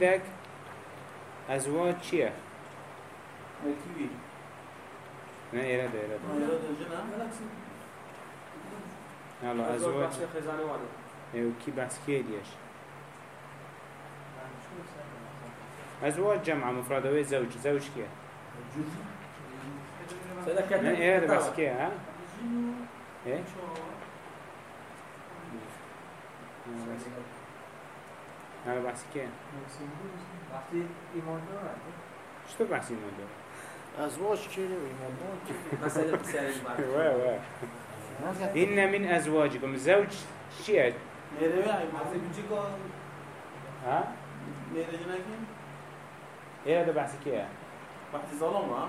هندك أزواج چیه؟ مكيبي نه إراده إراده يلا أزواج ايو كي بحث كي ديش أزواج جمع مفردة زوج. زوج كيه نه إراده بحث كيه ها؟ إيه؟ هذا بحث كين شتو بحث إيمان دار أزواج كيلو إيمان دار مسألة بسعر البعض هن من أزواجكم زوج شيء ها؟ إيه ده بحث كده بحث ظلام ها؟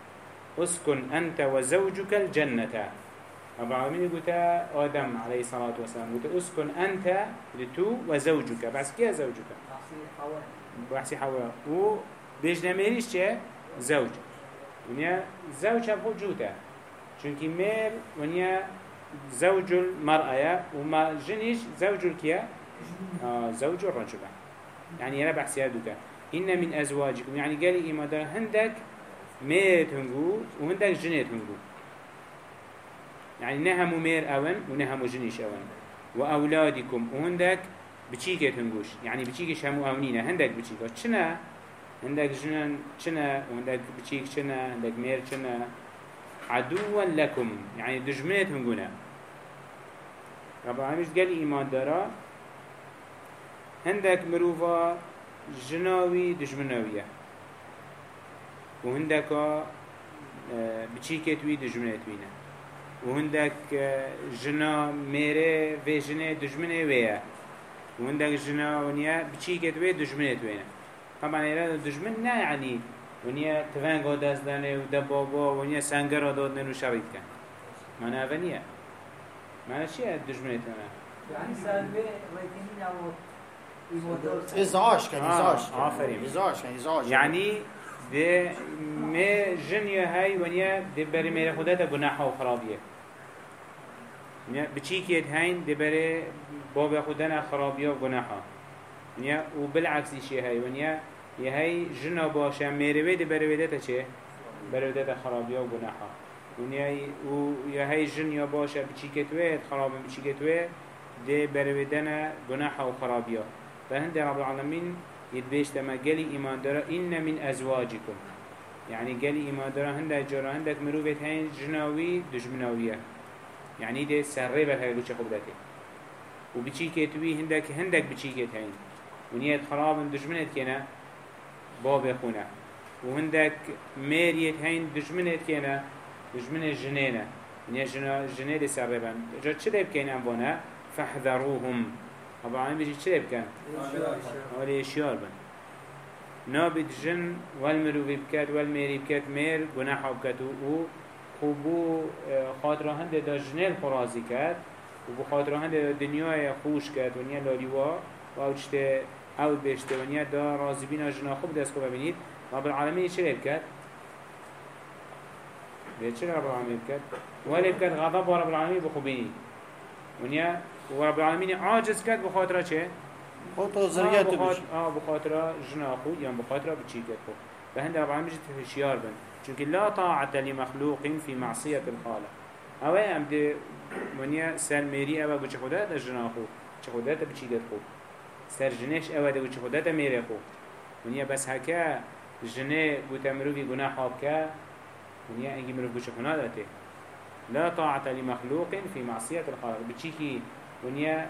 اسكن أنت وزوجك الجنة. رب العالمين قلت آدم عليه الصلاة والسلام قلت اسكن أنت لتو وزوجك. بس كيف زوجك؟ بحثي حواء. و بيجنا ميريش چه؟ زوج. ونيا زوج هم خود چونكي مير ونيا زوج المرأة وما جنيش زوج الكيا؟ آه زوج الرجل. يعني أنا بحثي هدوك إن من أزواجكم. يعني قال إيما دار هندك ميت هنجو وهندك جنيت هنجو يعني نهمو مير أون ونهمو جنيش أون وأولادكم وهندك بچيكت هنجوش يعني بچيكش همو أونينا هندك بچيكا چنا هندك جنان چنا وهندك بچيك چنا هندك مير چنا عدوا لكم يعني دجمنت هنجونا رب العالمين قال إيمان دارا هندك مروفا جناوي دجمناوية و هندکا بچیکت وی دجمنت وینه و هندک جنا میره و جنه دجمنه ویه و هندک جنا ونیا بچیکت وی دجمنت وینه طبعا ایراد دجمن نه یعنی ونیا تفنگ دست دانه و دبابا ونیا سنگر دادن و شوید کن. من اونیه من چیه دجمنت نه یعنی سر به ویدینی نو ازاش کن ازاش کن. ازاش کن ازاش یعنی دي ما جنيا هاي ونيا دي بري ميرا خداتا گناحا و ونيا بچي كيت هين دي بري بابا خدانا خرابية و گناحا ونيا وبالعكس شي هاي ونيا يا هاي جنا باشا ميرا دي بري وداتا چه بري وداتا خرابية و گناحا ونيا و يا هاي جنيا كيت ويد خرابي بچي كيت ويد دي بري ودانا گناحا و خرابية فهند رب العالمين يتبيش تما قالي إيمان دارا إن من أزواجكم. يعني قالي إيمان دارا هندك جرا هندك مروفت هين جناوي دجمناوية. يعني دي سربة هاي بوش خبرته وبچي كتوي هندك هندك بچي كت هين ونيت خراب دجمنت كنا باب خونا وهندك ميريت هين دجمنت كنا دجمن جنينة ونيا جنا جنيه دي سربة جا چه بكين أنبونا فاحذروهم طبعا بيجي چه بكين ولی اشیار بن نابد جن والمروی بکد والمیری بکد میر گناح بکد و خوبو خاطره هنده دا جنل خرازی کد و بو خاطره هنده دنیای خوش کد و نیا لالیوا و أو چته أو بشته و نیا دا رازی بینا جنا خوب دست کو ببینید رب العالمین چه بکد؟ بيت چه رب العالمین بکد؟ ولی بکد غضب رب العالمین بخوبینید و نیا و رب العالمین عاجز کد بخاطره چه؟ خود آه زريات بخاطر بيجي آه بخاطر جنا خو يعني بخاطر بتشيكت خو فهند طبعا مش هشيار بن چونك لا طاعة لمخلوق في معصية الخالق. أو أم دي منيا سر ميري أبا بچ خدا ده جنا خو چ خدا ده بتشيكت خو سر جنش أبا ده بچ خدا ده ميري خو منيا بس هكا جنه بوتمرو في گناه حابك منيا انجي مرو بچ خنا ده لا طاعة لمخلوق في معصية الخالق. بتشيكي منيا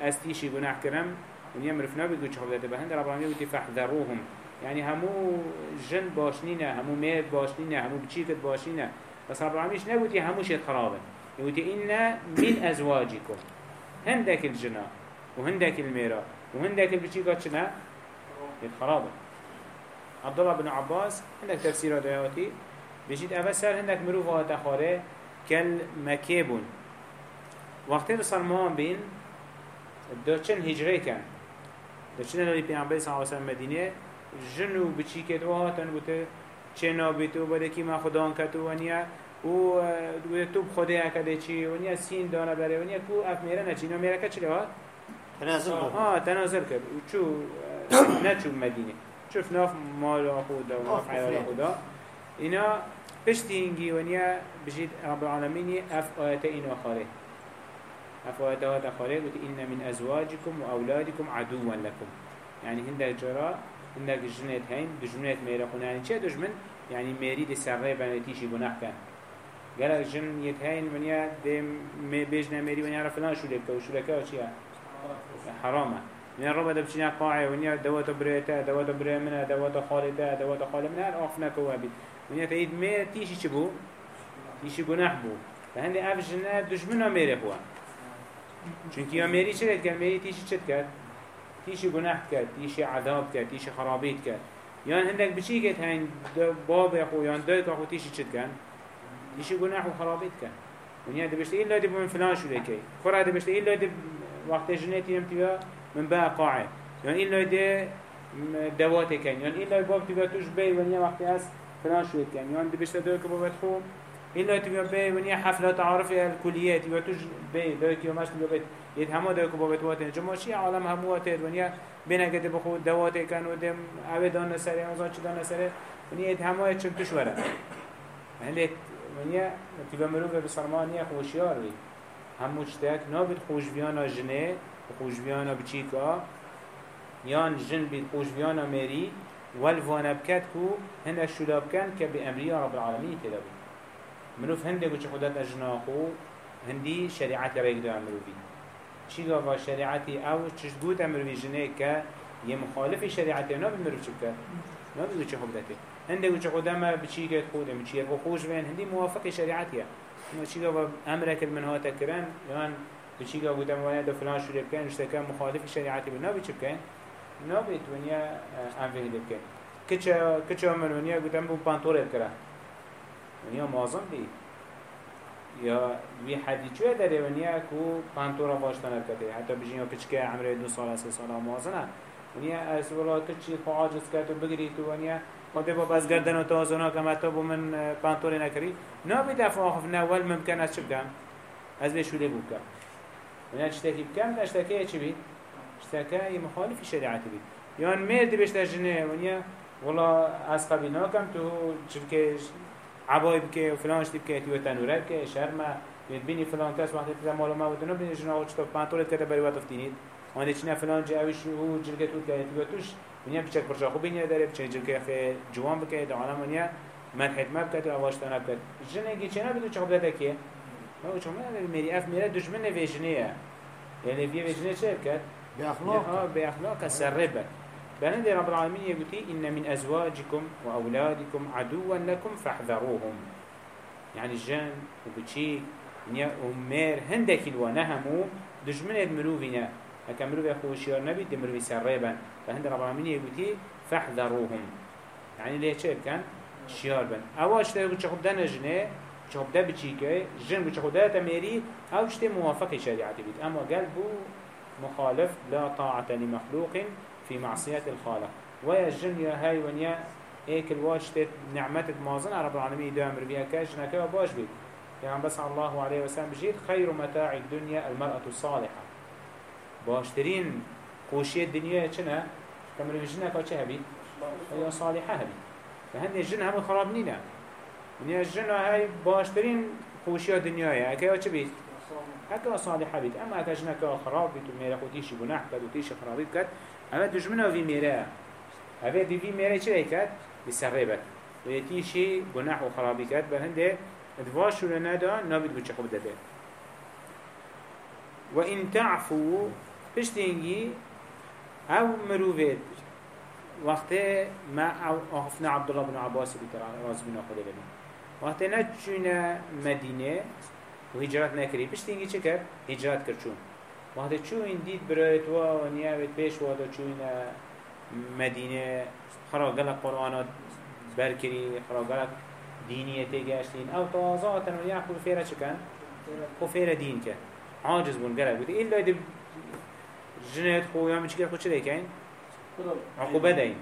استيشي گناه كرم ونیا مرف نبی گوچ خود داده بهند رب العالمین گوتی فحذروهم يعني همو جن باشنينه همو ميت باشنينه همو بچيكت باشنينه بس رب العالمين همو شيء خرابا يقولي إن من أزواجكم هندك الجنا وهندك الميرا وهندك البچيكت شنا خرابا عبد الله بن عباس عندك تفسير دعواتي بجيت أول سر عندك مروف هات خاره وقتی بسلمان بین دچن هجره کن. دچن لی پیامبر صلی الله علیه و مدینه جنو بچی که دو هاتن بوده چه نابیتو بوده کی ما خدا آن کتو ونیا و و تو خدا کده چی ونیا سین دانه بره ونیا کو اف میره نه چینا میره که چی ها؟ تنازل بو آه تنازل کرد چو نه چو مدینه. شوف ناف مال خدا و ناف حیال خدا. اینا پشتی اینگی ونیا بجید رب العالمین اف آیت اینا خاره أفوات هذا خارج قلت إن من أزواجكم وأولادكم عدوا لكم. يعني هندك جرا هندك جنات هين دجمنات ميرا خنا يعني چه دجمن يعني ميري دي سرعي بنتيشي بناح كان. قال جن يتهين من يا دم بيجنا ميري من يعرف فلان شو لك وشو لك وشيا حرامه. من الربع ده بتشينا قاعي ونيا دوات بريتا دوات بري منها دوات خالدا دوات خال منها الأخفنا كوابي ونيا تيد مير تيشي شبو تيشي جناح بو؟ فهندي أف جنات ميري هو. چونکی یا میری چه کرد؟ میری تیشی چه کرد؟ تیشی گناه کرد تیشی عذاب کرد تیشی خرابیت کرد. یان هندک بچی کرد هین باب خو یان دای خو تیشی چه کرد؟ تیشی گناه و خرابیت کرد. ونیا دبشت ایلا دی من فلان شو لکی خورا دبشت ایلا دی وقت جنتی نمتیا من با قاعد. یان ایلا دی دوات کن. یان ایلا باب تبا توش بی ونیا وقتی از فلان شو کن یان دبشت دوی که بابت خو إلا تبي بي ونيا حفلة تعرف الكليات يبقى تج بي دوك يوم ماشي بيت. يد همو دوك بابت واتن جماشي عالم همو واتن ونيا بينا قد بخو دوات كان ودم أبي دان سري أزان شو دان سري. ونيا يد همو يتشم تشورا هلت ونيا تبي مروف بسرمانيا خوشيار بي همو شتاك نابد خوش بيانا جنه خوش بيانا بچيكا. يان جن بيت خوش بيانا ميري. والفوانا بكات كو هنا الشلاب كان كبأمرية رب العالمين تدابي منوف هنده بچه خودت اجناخو هندی شریعت رایگ دو امروی چی گاوا شریعتی آو چش گوت امروی جنه که یه مخالف شریعتی نا بمروف چه بکر نا بچه خودته هنده خودت ما بچی که خودم بچی رو خوش بین. هندی موافق شریعتیه ما چی گاوا امرک من ها تکرن یان بچی گاوا گوتم وأنا دو فلان شوری بکن اشتکا مخالف شریعتی بنا بچه بکن نا بیت ونیا ام فهیده بکن کچه کچه ونیا گوتم بو پانتوره بکره. ونیا مازن بی یا وی حدی چوه داره ونیا کو پانتورا باشتن کته. حتی بجین یا کچکه عمره دو سال سه سال مازنه ونیا از ولا کچی خو عاجز کرد و بگیری تو ونیا خود با بس گردن و توازنا که متا بو من پانتوری نکری. نه بی دفع آخف اول ممکن از چه بکم از به شوله بکم ونیا چتکی بکم اشتکی چی بید؟ اشتکی مخالف شریعت بید. یان مرد بشتر جنه ونیا والله از قبیل ناکم تو چبکه عبای بکه فلان شتی بکه تیو تنوره بکه شرمه بید بینی فلان کس وقتی تیزه مالو مودو نو بینی جناغو چطور پانطوله کرده بری وقت افتینید وانه چینه فلان جه او جرگه تو که تیو توش ونیا بچک برشا خوب بینی داره بچه جلگه خی جوان بکه دعانا ونیا من حتما بکت و عواشتانا بکت جنگی چینا بدو چه خوب داده یعنی که ما چون من میری اف میره دشمن نویجنیه یعنی بیه ویجنیه چه بکت؟ به اخلاق. به اخلاق سر بلند رب العالمين يقول إن من أزواجكم وأولادكم عدوا لكم فاحذروهم. يعني الجن وبتشي ومير هندك الوانهمو دجمن المروفين هكا مروف خوشيار نبي دي مروف سربا فهند رب العالمين يقول فاحذروهم. يعني ليه شيء كان؟ شيار بن أواش تقول تشخب دانا جنه تشخب دا بتشيكي جن بتشخب دا تميري أو شتي موافق شريعة بيت. أما قلبه مخالف لا طاعة لمخلوق في معصية الخالق. ويا الجن يا هاي ونيا إيك الواجتت نعمتك مازن رب العالمين دو أمر بيها. كاش نكا باش بيت يعني بس الله عليه وسلم بجيت خير متاع الدنيا المرأة الصالحة. باشترين خوشية الدنيا چنا كمر الجنة كا چه هبي هي صالحة هبي فهن الجن هم خراب نينا. ونيا الجن هاي باشترين خوشية الدنيا هكا چه بيت هكا صالحة بيت أما هكا جنة خراب بيت وميرا خو بناح كد وتيشي خرابيت كد اما دجمنه في ميرا هذا دي في چه هيكت بسربت ويتيشي گناح وخرابي كت بل هنده ادفاشو لنادا نابد بچه خوب دبه وإن تعفو پشتینگی أو مروفت وقت ما أخفنا عبد الله بن عباس راز بنا خده لبن وقت نتشونا مدينة وهجرات نكري پشتینگی چه کرد؟ هجرات کرد چون وقتی چون دید برایت و نیابت پیش وادا مدينة خرا قلق قرآنات بركري خرا قلق دينية تيجاشتين أو توازات ونيا خو فيرا شكان خو فيرا دين كان عاجز بون قلق قلت إلا يدب جنات خو يا مشكلة خو شلي كاين عقوبة دين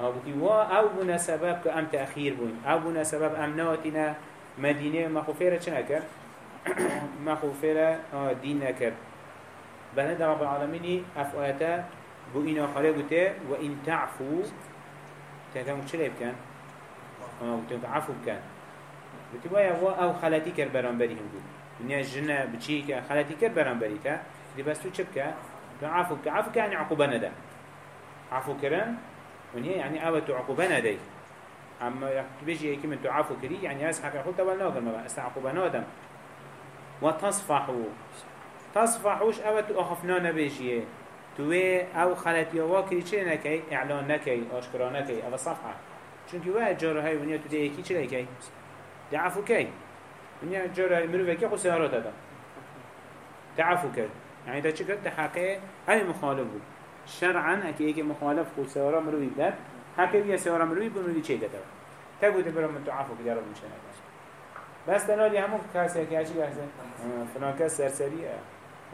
أو بكي وا أو بنا سبب كأم تأخير بون أو بنا سبب أم نواتنا مدينة ما خو فيرا شنكر ما خو فيرا آه دين نكر بل رب العالمين أفواتا بو إنا خلق وإن تعفو تكامل شلي بكان؟ آه عفو بكان. بتبايا وا أو خلاتي كر برانبري هم بود دنيا جنة بتشيك خلاتي كر برانبري تا دي بس تو شبكة تو عفو بك عفو يعني عقوبة ندا عفو كرن ونيا يعني أو تو عقوبة ندي أما بيجي هيك من تو عفو كري يعني أس حق أقول تبع ناقل ما عقوبة نادم وتصفحوا تصفحوش أو تو أخفنا نبيجيه توی أو خلطی وا کری چه نکی إعلان نکی آشکرا نکی أو صفحة. چون که وقت جاره های ونیا تو ده یکی چه نکی دعفو کی ونیا جاره های مروفه که خود سهارات دادم تعفو کرد يعني ده چه تحقق هاي مخالف بود شرعا اكي ايكي مخالف خود سهارا مروفي بدد حقه بيا سهارا مروفي بمروفي چه داده تقول تبرم من تعفو كده رب مشان بس تنالي همو كاسي اكي اچي كاسي فلان كاس سرسرية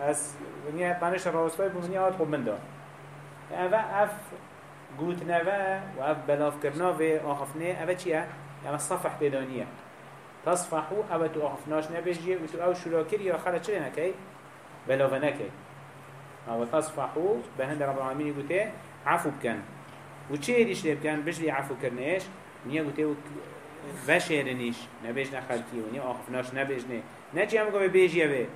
از ونیا قانش راستای بو ونیا خوب من دار اوه اف گوت نوه و اف بلاف کرنا و آخفنه. اوه چیه؟ اوه صفح تدانیه تصفحو اوه تو آخفناش نبیجیه و تو أو شراکر یا خلا چلی نکی؟ بلاف نکی. اوه تصفحو به هند رب العالمین گوته عفو بکن. و چه لی بکن بجلی عفو کرنش. نیا گوته و وشیرنیش نبیج نخلکی و نیا آخفناش نبیج نه چی هم گوه بیجیه به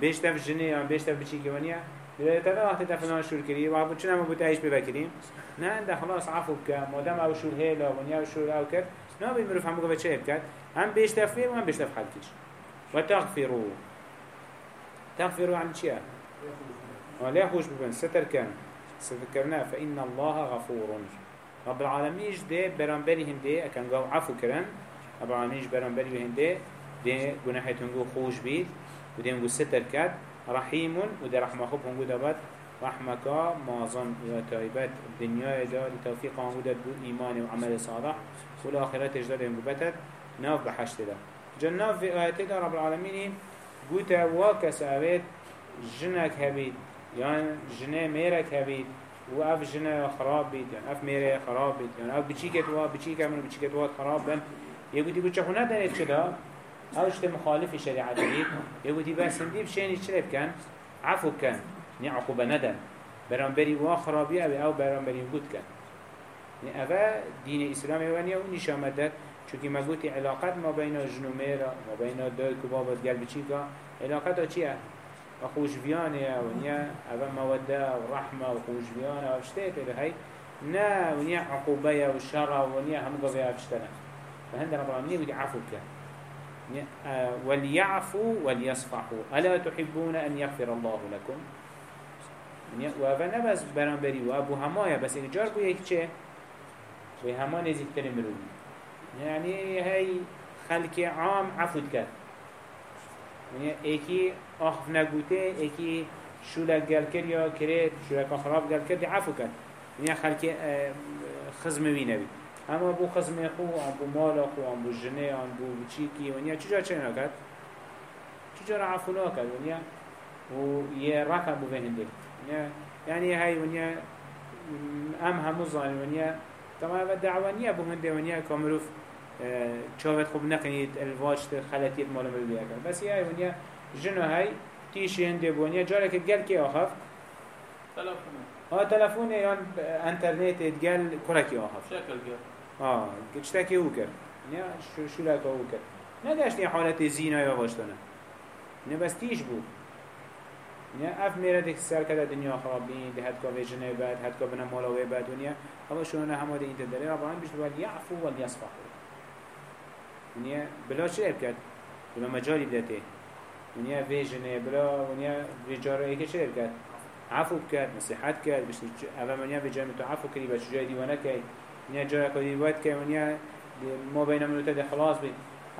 بیش تف جنی یا بیش تف بچی که ونیا دیگه تا وقتی تفنان شور کردی و ابو چنم ابو تعیش ببکریم نه ده خلاص عفو که مادام أو شور هیلا ونیا أو شور أو کرد نه بی مروف همو که چه کرد هم بیش تف و هم بیش تف خلکیش و تغفرو تغفرو عن چیه؟ ولا خوش ببن ستر كان ستر كرنا فإن الله غفور رب العالمين ده برانبريهم ده أكن قو عفو كرن. رب العالمين برانبريهم ده ده جناحتهم جو خوش بيت وده هنگو ستر كد رحيم وده رحمة خوب هنگو دابد رحمك مازن وتايبت الدنيا دا لتوفيق بو إيمان وعمل صالح. والآخرات اجداد هنگو بتد ناف بحشت دا. جناف في آيات دا رب العالمين قوتا واكس أبيت جنك هبيت يعني جنة ميرك هبيت وأف جنة خراب بيت يعني أف ميرة خراب بيت يعني أف بچيكت وا بچيكت من بچيكت وا خراب بن. يقول تقول چخونه دنيت شدا اوش مخالف الشريعة بيت يقول دي بس دي بشيني شرب كان؟ عفو كان. ني عقوبة ندم برانبري وا خرابي أو أو برانبري بود كان. ني أفا دين الاسلام ونيا ونشامدك چونكي ما قلت علاقات ما بين جنوميرا ما بين داي كبابت قلب چيكا علاقات چية؟ وخوش بيانه ونيا افا مودة ورحمة وخوش بيانه وشتيت هاي. نا ونيا عقوبة وشر ونيا هم قضية افشتنا فهند رب العالمين يقول عفو كان وليعفوا وليصفحوا ألا تحبون أن يغفر الله لكم؟ وأنا بس برانبري وأبو همايا بس إجار بو يك چه بو هما نزيكتر مروي يعني هاي خلق عام عفو كات ايكي اخف نگوته ايكي شولك قال كر يا كريت شولك خراب قال كر عفو كات يعني خلق خزم وينبي اما بو خزم خو ام بو مال خو ام بو جنه ام بو چیکی ونیا چجا چه نکرد چجا عفو نکرد ونیا و یه رقم بو بهنده يعني هاي ونیا ام همو ظالم ونیا طبعا دعوانية بو هنده ونیا كامروف چاوت خوب نکنید. الواجت خلطیت مالا مبی اگر. بس یه ایونیا جنو های تیشی هنده بونیا جاره که گل که آخف تلفونه. آه تلفونه یا انترنت گل کرکی آخف شکل گل آه کچتکی او کرد. نه شو شو او کرد. نداشتی این حالت زینای واجتانه نه بس تیش بود. نه اف میره دیگه سر کده دنیا خرابین ده هدکا به جنه بعد هدکا بنا مالاوه بعد دنیا. اما شونه همه ده این تدره ربان بیشت باید یعفو و یصفحو نه بلا چه کرد. بلا مجالی بدته ونیا وی جنه بلا ونیا وی جاره که چه کرد. عفو کرد نصیحت کرد بیشتر اول منیا به جامعه تو عفو کردی بچه جای دیوانه کرد ونیا جای کدی وقت که ونیا ما بین منو تده خلاص بید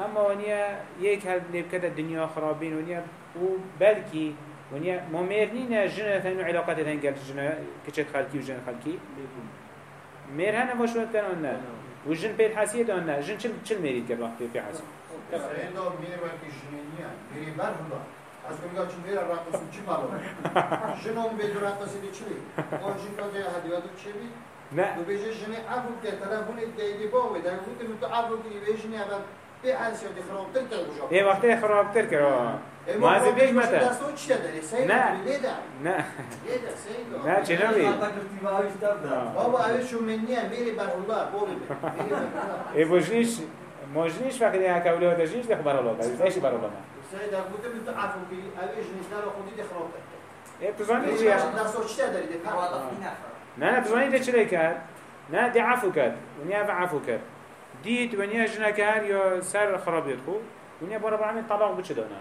اما ونیا یک هل نبکت الدنیا خرابین ونیا و بلکی ونیا ما مرنین جن ثانو علاقات هن قال جن كشت خالكي وجن خالكي مير هنا باش وقت كان نه وجن بيت حسيت نه جن چل چل مريد كر وقت في حسن Sayendo mire belki jiniya, mire bar hula. Az kumga çumira rakısı çi malo. Jinom be durakası di çili. O jin kaje hadiyatu çebi. نه Bu beje jini afu ke telefon deydi bo ve da bu tüm afu ki be jini ama be hansi de khrop tel tel bujo. إيه وقتی خراب تر کرا ما از بیش متى Leda sayendo. نه چنوی bar hula bo be. Mire bar hula. ای بوجنیش موجنیش وقتی ها کوله دجنیش دخ برا لوکا ایش برا لوکا Sayda bu tüm afu ki abi jini dara khudi de khrop tel. ای تو زانی Beje چیه da so çi da de. نه نه تو زانی ده چلی کرد نه دی عفو کرد ونیا به عفو کرد دیت ونیا جنا کرد یا سر خرابیت خو ونیا برا برامین طلاق بچه دانا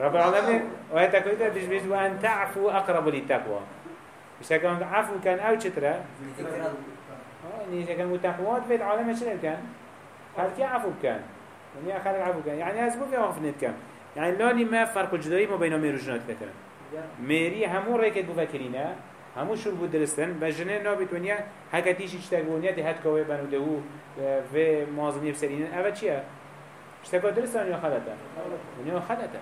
رب العالمين. وهي تكويتا بيش بيش وأن تعفو أقرب للتقوى. مش كان عفو كان أو شترة. يعني إذا كان متقوات في العالم شنو كان؟ هل كي عفو كان؟ يعني آخر عفو كان. يعني أسبوع في وقف نت كان. يعني لاني ما فرق الجدري ما بين مير وجنات كثرا ميري همو ريكت بفكرينا همو شو بود درستن بجنه نابت ونیا هکا تیشی چتاک ونیا ده هد کوه بنو دهو و مازنی بسرینن اوه چیه؟ چتاکا درستن یا خلطة؟ ونیا خلطة.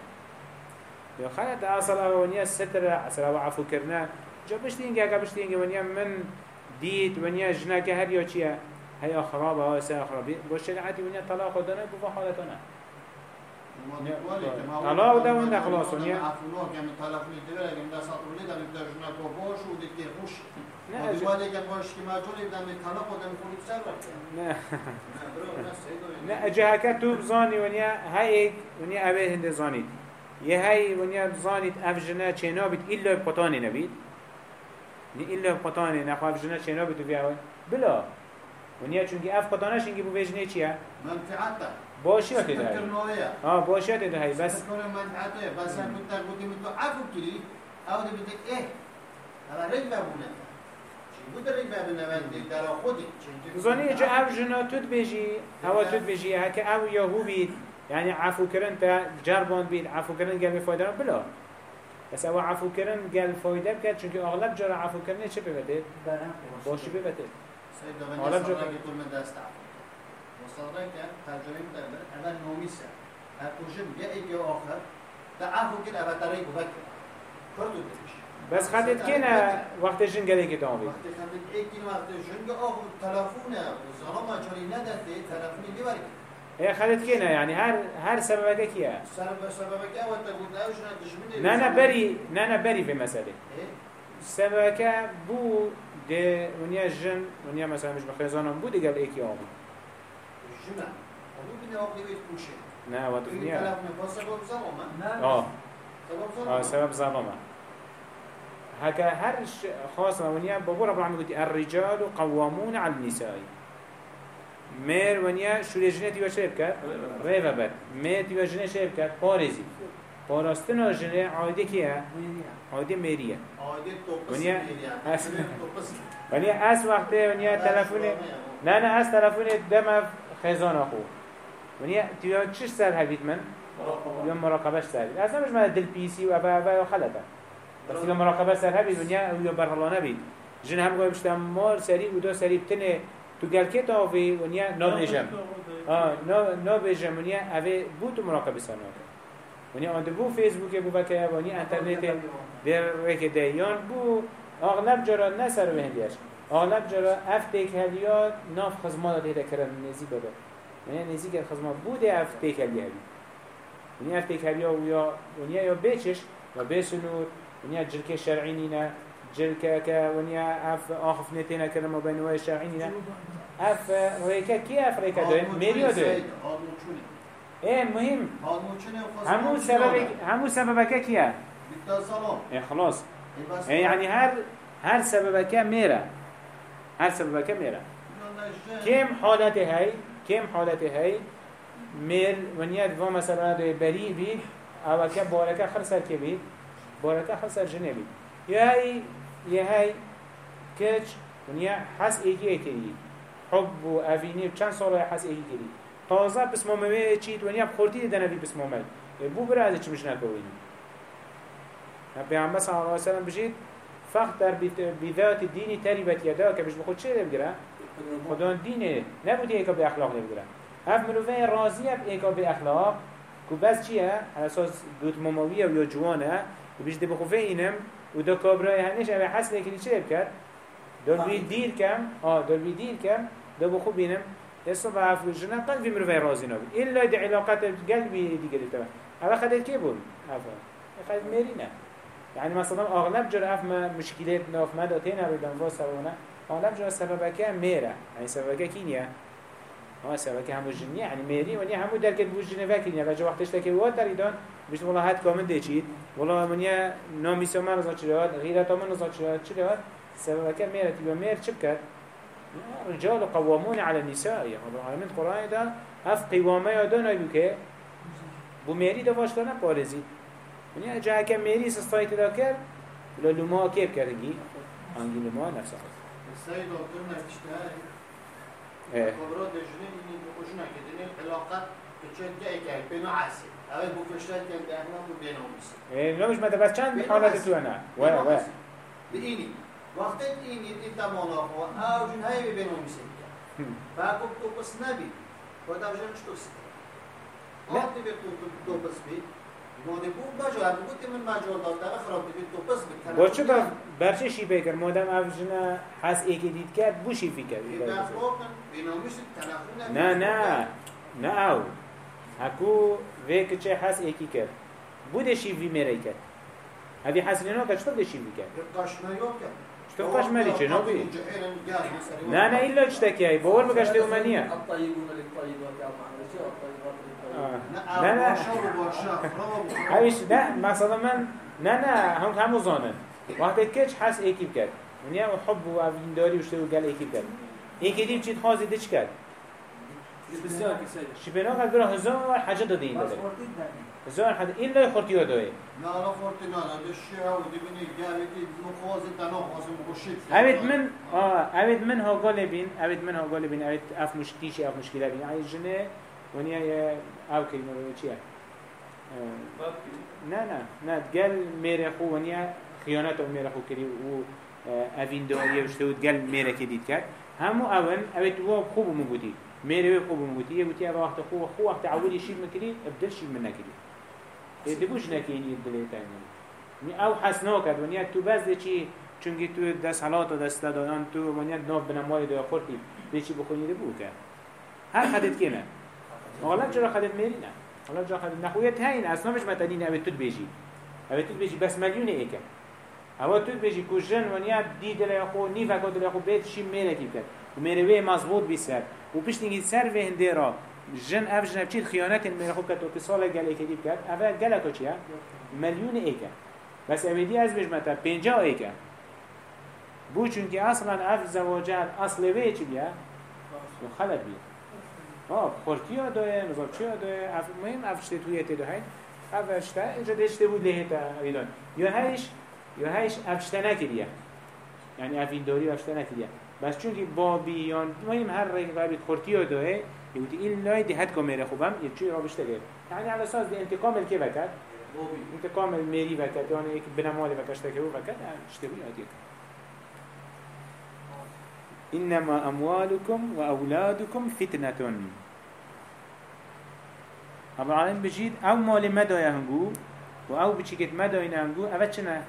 یا خلطه أصلا اوه ونیا ستر أصلا اوه عفو کرنه جا اگه بشتی اینگه ونیا من دید ونیا جنه که هر یا چیه؟ هیا خرابه ها سه خرابی با شریعتی ونیا طلاق دانه بوا حالتانه طلاق ده ونده خلاص ونیا عفونو كم تلفوني تبرا كم دا سطر لي دا بيبدا جنا تو بوش خوش نه. باش طلاق جهکت تو بزانی ونیا های ونیا اوه هنده زانید یه هی ونیا زانید افجنا چه نابید ایلا پتانی نبید. نی ایلا پتانی نخو خب افجنا چه نابید و بیاوی. بلا. ونیا چونگی اف پتانش اینگی بو وجنه چیه؟ منفعتا باشی آتی دهی ها باشی آتی دهی بس. سکر منفعتا بس هم کنتر بودیم تو عفو کری او دو بیده ایه هلا رید چی بود ریبه بنوانده در خودی زنی جا او جنا تود بجی هوا تود بجی هکه او یهو بید یعنی عفو کرن تا جربان بید عفو گل فایده رو بلا. بس أو عفو کرن گل فایده بکرد چونکه اغلب جرا عفو کرن چه من حالا يسرى جو- يقول من دست عفو وصدرك ترجمة تبر أنا نوميسا هكوشم جاء يجي آخر. طريق بكر كردو بس خدت كنا وقت جن قال لك تاوي وقت خدت كنا وقت جنگ آخر تلفونه جري ندته تلفوني دي برك هي خدت كنا يعني هر هر سببك كيا؟ سبب سببك أول تقول أوش ندشمني نانا بري نانا بري في مسألة. إيه. سببك بو ده ونيا جن ونيا مثلا مش بخيزانهم بو دي قال ايك يوم الجمع أبو بني أقضي بيت كل شيء. نا وقت بس سبب زلمة آه. سبب آه سبب ظلمة. هكا هر ش- خاصة ونيا بابو رب العالمين قلت الرجال قوامون على النساء. میر ونیا شوری جنه تیوه چه بکر؟ ریوه بر مر تیوه جنه چه بکر؟ پارزی پاراستن ها جنه عایده کیه؟ عایده میریه ونیا از ونیا از وقته ونیا تلفونه نه نه از تلفونه دم خزانه خو ونیا تیوه چش سر هبید من؟ یا مراقبش سر هبید از مش من دل پیسی و ابا ابا خلطه بس مراقبه سر هبید ونیا یا برهلانه بید. جنه هم گوه بشتم مار سری و دو سری بتنه تو گلکه تاوی و نیا نابیجم آه نابیجم و نیا اوه بود مراقبه سانه نیا آن بو فیسبوک بو بکه ونی انترنت در رک دیان بو اغلب جرا نسر و هندیش اغلب جرا افتیک هلیا ناف خزمات دیده کرن نزی بده و نیا نزی که خزمان بوده افتیک هلیه ونی افتیک هلیا و نیا یا بیچش و بیسنور ونی جرک شرعی نه جلک که ونیا اف آخف نتینا کرن ما بینوهای شرعی نینا اف ریکا کی اف ریکا دوه میریو دوه إيه مهم. همو سبب همو سبب بیتا سلام إيه خلاص. إيه يعني هر هر سببك ميرا هر سببك ميرا كم حالته هاي كم حالته هاي مير ونياد و مثلا ده بري بيت أو که بارکه خرسر بید بارکه خرسر جنه بید یا هی کچ ونیا حس ایکی ایتری حب و اوینی چند سال حس ایکی کری تازه بس مامه چید ونیا بخورتی دنه بی بس مامه بو برا از چی مش نکوینی پیامبر صلی الله علیه و سلم بجید فقط در بذات دینی تریبت یدا که بش بخود چه بگیره خدا دینه نبودی ایکا به اخلاق نبگیره هف مروفه راضیه ایکا به اخلاق. کو بس چیه؟ أساس دوت مماویه یا جوانه. و بیش ده بخوفه اینم و دو کابرای هنیش اوه حس لیکنی چه بکر؟ دور بی دیر کم آه دور بی دیر کم دو بخو بینم دستو و افروشنا قلبی مروی رازی نابید ایلا دی علاقت قلبی دیگه دیتا اوه خدت که بود؟ اوه خدت میری نه یعنی مثلا اغلب جرأة ما مشكلات ناف ما داتين ابدا واسببنا اغلب جرأة میره، ميرا يعني کی نیه؟ ها سبب که همو جنی یعنی میری ونیا همو در کد بوج جنه وکری نه وجه وقتش تکی واد داریدان بیشتر والله هات کامل دی چید والله منیا نامیسا من رضا چراد غیرت من رضا چراد چراد سبب که میره تیبا میر چه بکرد؟ رجال قوامون على النساء. يا رب العالمين القرآن ده هف قوامه يدان ايبو که بو میری ده باش دانه پارزی. ونیا جا که میری سستایت دا کرد لما کیب کردگی؟ آنگی لما نفسه السيد دكتور نفشتها آه خبرات دجنين إني بخشنا كده. علاقات بتشد جاي كاي. بينو عاسي أول بكشتات كان بأهنا بينهم بس آه لو مش مدى بس چند حالت تو أنا و و بإني وقت إني أنت ملاقوا أو جن هاي بينهم بس فأكو تو بس نبي وده جن شو تس وقت بيتو تو بس بي. مودي بو بجو هم قلت من مجال دار خراب بي تو چه با برچه شی بکر مادم افجنا حس ایکی دید کرد بو شی فی کرد نه نه. نه او هکو وی کچه حس ایکی کرد بو ده شی وی میره کرد. هدی حس لینا که چطور ده شی وی کرد. چطور قشمری چه؟ نو بی. نه نه ایلا چتکی ای. باور بگشته اومنیه الطيبون للطيبات نه نه همیش نه. مثلا من نه نه هم همو زانه. وقتی کچ حس ایکیب کرد. یعنی یه حب و این داری شده و گل ایکیب کرد. ایکی دیم چیت خواهد دیچ کرد؟ شبنا کرد؟ برا هزار حاجه داده این داده. هزار حد این لای خورتی ها داره نه نه خورتی نه نه شیعه و دیبینی گلی مخوازی تنها خوازی مخوشید. اوید من اوید من ها گاله بین اوید من ها گاله بین اوید اف مشکیشی اف مشکیله بین. اوید جنه ونيا يا أو كلمة ولا شيء نا نا نا تقال ميرا خو ونيا خيانته ميرا خو كري و أفين داريه وشتود قال ميرا كديت كات. همو أول أبد هو خوب موجودي ميرا خوب موجودي يقولي أبا وقت خو خو وقت عودي شيء مكري أبدل شيء من نكري دبوش نكيني الدليل تاني. نی أو حسنا کرد و نیت تو بس چی چونگی تو دست حالات و دست دادان تو و نیت ناف بنمای دو خورتی به چی بخونی ده بو کرد هر خدت کنه غالب جرا خدت میری نه. غالب جرا خدت نخویت هین أصلا مش متنی نه. تو بیجی اوه تو بیجی بس ملیون ایکه. اوه تو بیجی کو جن و نیت دی دل خو نی فکر دل خو بیت شی میره کی کرد. و میره وی مضبوط بی سر. و پیش نگی سر و هنده را. جن اف جن چیت خیانت میره خو کتو که سال گل ایکه کرد. اوه گل کو چیه ملیون ایکه. بس اویدی از بجمتا پنجا ایکه. بو چونکه أصلا اف زواجات اصل وی چی بیا؟ و خلط ما نظام چی نزاچیا دوه اف مهم افشته توی تی دوه افشته اینجا دشته بود لهه تا ایدان یا هیش یا هیش افشته نکریه. یعنی افین داری افشته نکریه. بس چون که بابیان مهم هر رنگ قبیل پرتیا یه یوتی این لای دهت میره. خوبم یه چی را بشته گرد یعنی علا ساز ده انتقام الکی وکر انتقام المری وکر یعنی یک بنمال وکشته که او وکد اشتبه یادید إنما أموالكم وأولادكم فتنة أبو العالمين بجيد أو مال مدى يهنجو وأو بشيكت مدى يهنجو أفتشنا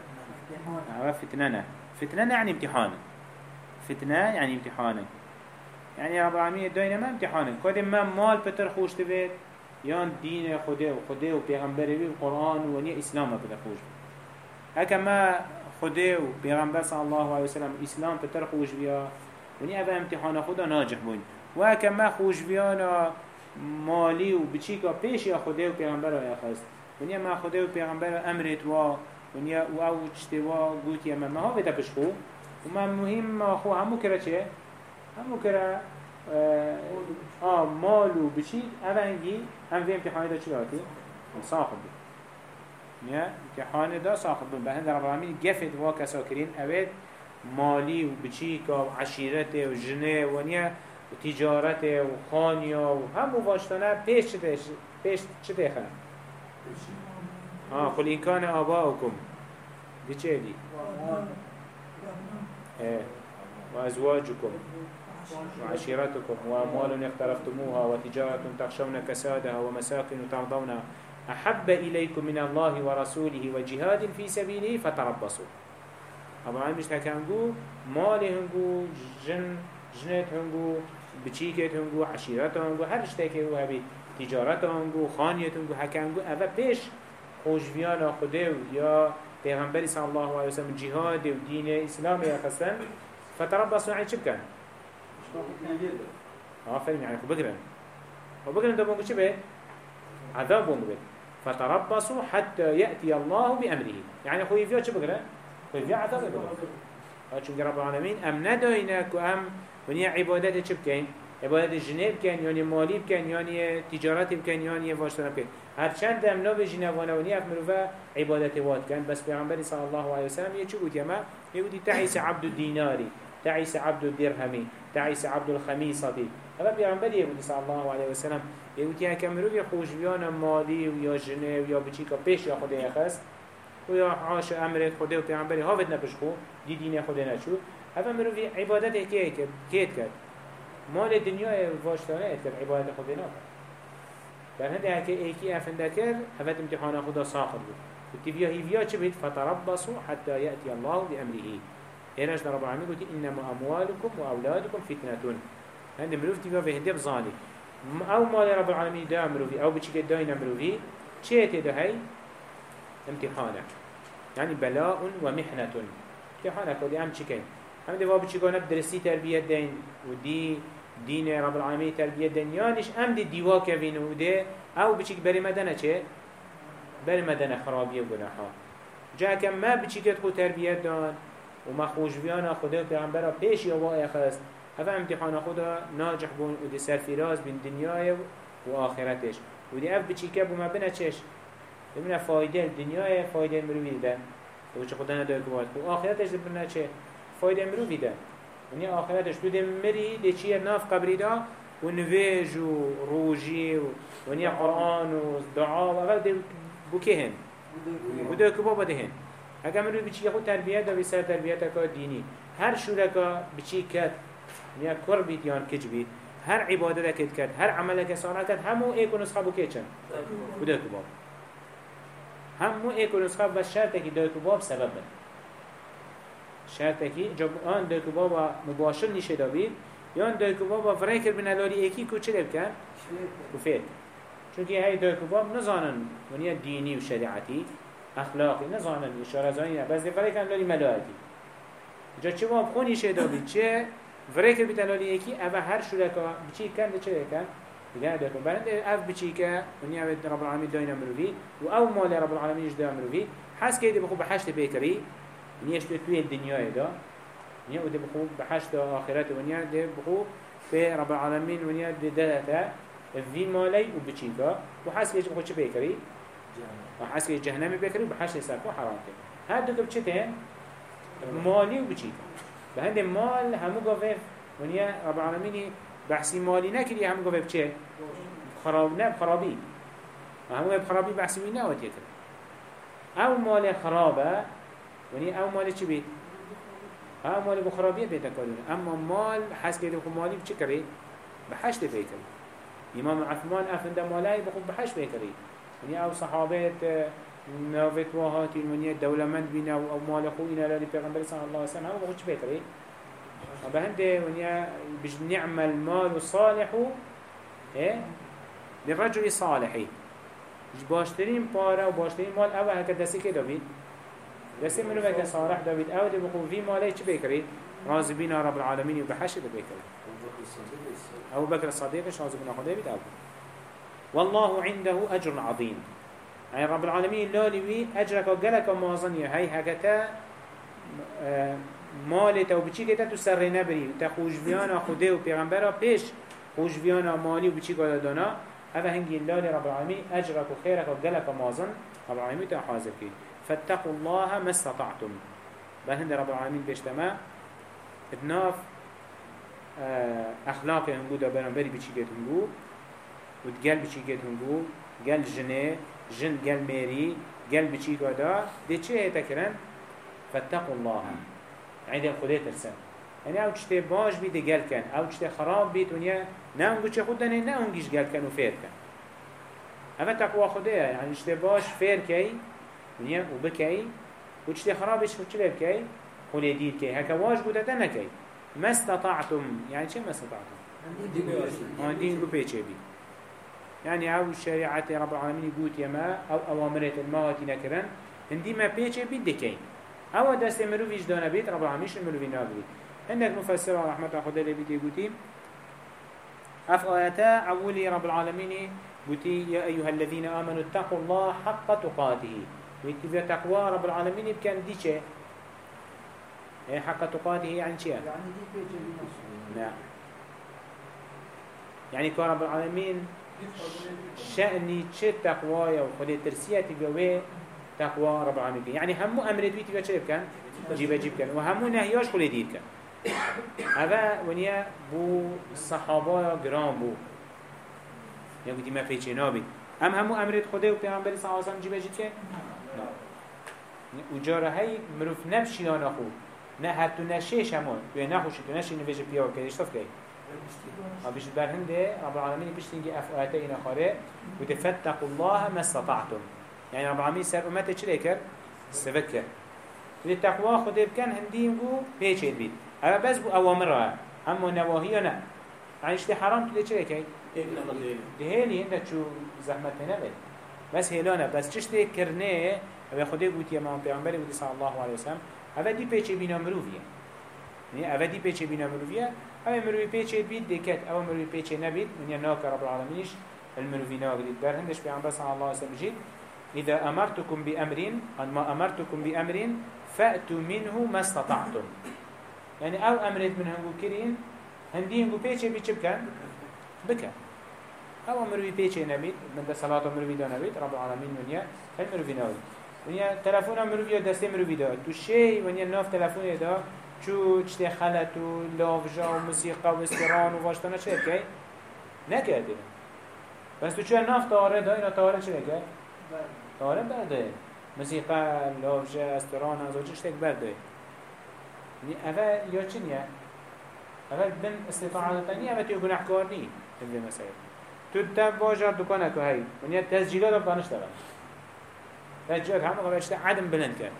أو فتنة فتنة يعني امتحان فتنة يعني امتحان يعني رب العالمين داينا ما امتحان كده ما مال بتر خوش تبيت يان دين خده وخده وبيغمبره والقرآن ونيا إسلام بتر خوش هكا ما خده وبيغمبر صلى الله عليه وسلم إسلام بتر خوش بيا ونيا أبا امتحان خدا ناجح بون وهكا ما خوش بيانا مالي وبتشيكا بيش يا خده وبيغمبره يا خست ونيا ما خده وبيغمبره أمرت و ونیا و او چتوا گوت یا ما ها بده بشخو و ما مهم خو همو کرا چه؟ همو کرا آه مالو بچید اونگی هم في امتحانی دا چی داتی؟ ساخت بید نیا امتحان دا ساخت بید به هند رب العالمین گفت وا کسا کرین اوید مالی و بچیکا و عشیرت و جنه و نیا و تجارت و خانیا و همو واشتانه پیش چه پیش چه تیخن؟ آه قل إن كان آباؤكم دي چه دي؟ إيه وأزواجكم وعشيرتكم وأموال اقترفتموها وتجارة تخشون كسادها ومساكن ترضون. أحب إليكم من الله ورسوله وجهاد في سبيله فتربصوا. طبعا مش هكانجو مال هنجو جن جنت هنجو بچيكت هنجو عشيرت هنجو هر اشتاكي هو هبي تجارت هنجو خانيت هنجو هكانجو أفا بيش خوشبيانا خده يا پیغمبر صلى الله عليه وسلم جهاد و دين اسلام يا خسن فتربصوا يعني چه بكن؟ آفرین يعني خب بگرن خب بگرن ده بونگو چه به؟ عذاب بونگو به فتربصوا حتى يأتي الله بأمره يعني خو يفيا چه بگرن؟ خو يفيا عذاب بگرن چون رب العالمين ام نداينا كو ام ونيا عبادت چه بكين؟ عبادت جنب كان يعني مالي بكن يعني تجارت بكن يعني واشتنا بكن هرچند ام نو بجنه وانوني اف مروفا عبادت واد كان بس پیغمبر صلى الله عليه وسلم يچو قلت يما يقول تعيس عبد الديناري تعيس عبد الدرهمي تعيس عبد الخميصة هذا بيعنبري يقول صلى الله عليه وسلم يقول يا كمرو يا خوش بيانا مالي ويا جنة ويا بچيكا بيش يا خده يخص ويا عاش أمر خده وبيعنبري هافت نبشخو دي دين خده نشو. هذا مرو في عبادت كيت كيت كد مال الدنيا واشتانه كد عبادت خده نكد در هنده هكي ايكي افنده كر هفت امتحان خدا ساخر بود. وتبيا هيفيا چه بهت فتربصوا حتى يأتي الله بأمره. إيراش در رب العالمين قلت إنما أموالكم وأولادكم فتنة هند مروف تبا في هندب ظالي أو مال رب العالمين دا مروفي أو بچيك داين مروفي چه تدا هاي امتحانك يعني بلاء ومحنة امتحانك ودي أم چكين هم دفاع بچیکانه درستی تربیت دین و دی دین رب العالمین تربیت دین. یانش ام دی دیوا کوین او بچیک بری مدنه چه؟ بری مدنه خرابی و گناحا جا که ما بچیکت خود تربیت دان. و ما خوش خوشبیانا خدا و پیغمبرا پیش یا خست هفه امتحان خودا ناجح بون و دی سرفیراز بین دنیای و آخرتش. و دی اف بچیکه بو ما بنا چش؟ دمینا فایده دنیای فایده دن. و چه خدا ندار که باید و آخرتش بنا چه؟ فایده مروی ده ونی آخرتش تو دی مری دی چیه ناف قبری دا و نویج و روجی و ونی قرآن و دعا و اول دی بو که هن. بو ده که بابا ده هن اگر مروی بچی خود تربیت دا سر تربیت که دینی. هر شورکا بچی کد نیا کر بیت یان کج بیت هر عبادت کد کد هر عمل که سانه کد همو ایک و نسخه بو که چن بوده کباب همو ایک و نسخه بس شرطه که دای کباب سبب بند شرطکی جب آن دوی که بابا مباشر نیشه دابید. یا آن دوی که بابا فرای کر بنا لاری اکی کو چه بکن؟ کفر چونکه های دوی که نزانن ونیا دینی و شریعتی اخلاقی نزانن اشاره زانی نه. بس فرای کن لاری ملاعتی جا چه باب خونیشه دابید؟ چه؟ فرای کر بنا لاری اکی اوه هر شرکا بچی کن چه بکن؟ إذا هداكم بعد أف بشيكا ونعمة رب العالمين داينا و او مال رب العالمين جدا حس که كيدي بخو بحشت بیکری ونیش تو توی دنیای دا ونیا و ده بخو بحشت آخرت ونیا ده بخو به رب العالمین ونیا ده ده ده في مالي وبچيكا وحس كيش بخو چه بيكري؟ وحس كيش جهنمي بيكري وبحش يسرقو حرام كي هاد دوك بچتين مالي وبچيكا بهند مال همو قوه ونيا رب العالمين بحثي مالي نكري همو قوه بچه؟ خراب نه خرابي همو خرابي بحثي وينا وتيكري أو مال خرابه ونيا أو مال چه بيت أو مال بخرابية بيتا كارونه اما مال حس كيش بخو مالي بچه كري بحشت بيكري امام عثمان افند مالای بخود بحش بکری یعنی أو صحابت نوفت واهاتی منی دولمند بینا أو مال خو اینا لالی پیغمبر صلی الله علیه وسلم هم بخود چه بکری و هنده ونیا بج نعم المال صالح إيه للرجل صالحي باشترين پاره و باشترين مال أو هكا دستی که دابید؟ دستی منو بکن صالح دابید أو دی بخو في مالای چه بکری؟ راضي بنا رب العالمين وبحش بکری. أبو بكر الصديق شازم بن خديبة أبو والله عنده أجر عظيم يعني رب العالمين لالي وي أجرك وقلك ومازنية هاي هكتا آه، مالت و بچی که تو سر نبری. تا خوشبیان خوده و پیغمبر پیش خوشبیان مالی و بچی که دانا. هذا هنگی لالي رب العالمين أجرك وخيرك وقلك ومازن رب العالمين تحاذر كي فاتقوا الله ما استطعتم. بل هند رب العالمين بيشتما اتناف آه، أخلاق هنگو دا برانبري بچي كت هنگو وتقل بچي كت هنگو قل جنه جن قل ميري قل بچي كدا دي چه هيتا كرن فاتقوا الله. دي خده ترسن. يعني أو چته باش بيده قل كان أو چته خراب بيت ونيا نه اونگو چه خود دنه نه اونگیش قل كان وفير كان اما تقوى خده يعني چته باش فير كي ونيا وبكي. وچته خرابش خود چه بكي خله ديد كي هكا واش بوده تنكي؟ ما استطعتم. يعني چه ما استطعتم؟ آن دين بو بيچه بي. يعني أو شريعة رب العالمين يقول يما أو اوامرت المواتي نكرن هندي ما بيچه بي دكين أو دست مروفيش دانا بيت رب العالمين المروفي نابري عندك مفسر رحمة خدا لبيت يقولي أف آياتا أولي رب العالمين؟ قلتي يا أيها الذين آمنوا اتقوا الله حق تقاته. ويتبع تقوى رب العالمين بكان دي چه إيه حق تقاته يعني چه يعني دي بيجي نعم. يعني كان رب العالمين شأني چه تقوى وخلي ترسية تبوي تقوى رب العالمين. يعني همو أمر دوي تبقى چه بكان جيبا جيب كان وهمو نهياش خلي دير كان هذا ونيا بو الصحابة جرام بو. يعني دي ما فيش نابي هم همو أمرت خده و پیغمبر صلى الله عليه وسلم جيبا جيب كان او جاره هی مروف نمشیانا خو. نه حتی نشیش همون. به نخوشی تو نشی نویج پیا و کدش که ما بیش بر هنده. رب العالمین بیش تینگی افعاته این خاره. و تفتق الله ما استطعتم. یعنی رب العالمین سر امت چی کرد؟ سفت کرد. و تقوا خود بکن هندیم بو پیچه بید. اما بس بو اوامر را اما نواهی نه؟ یعنی اشتی حرام تو چی کرد؟ دهیلی هنده چو زحمت نبید بس هیلانه. بس چشتی کرنه أو خده گوتی امام پیامبر بودی صلی الله علیه وسلم أو دی پیچه بینا مروفیه یعنی أو دی پیچه بینا مروفیه أو مروفی پیچه بید دکت أو مروفی پیچه نبید من ناک رب العالمینش المروفی ناگلید در هندش پیامبر صلی الله علیه وسلم جید إذا أمرتكم بأمر قد ما أمرتكم بأمر فأتوا منه ما استطعتم يعني أو أمرت من هنگو كرين هندين هنگو بيچه بيچه بكن بكن أو مروي بيچه نبيت من ده صلاة مروي دا نبيت رب العالمين من يا هل ونیا تلفن مروی دسته مروی داد تو شی ونیا ناف تلفن دا چو چته خلط و لافجا و موسیقی و استران و واشتانه چه کی نکرده بس تو چه ناف تاره دا اینا تاره چه کی تاره برده موسیقی لافجا استران از وجه چه برده یعنی اول یا چی نیه؟ اول بن استطاعت تانی اول تو گناه کار نی تبدی مسائل تو تب واجر دکانه که هی. ونیا تسجیلات دانش دارم. رجال هم غلاشته عدم بلند کرد.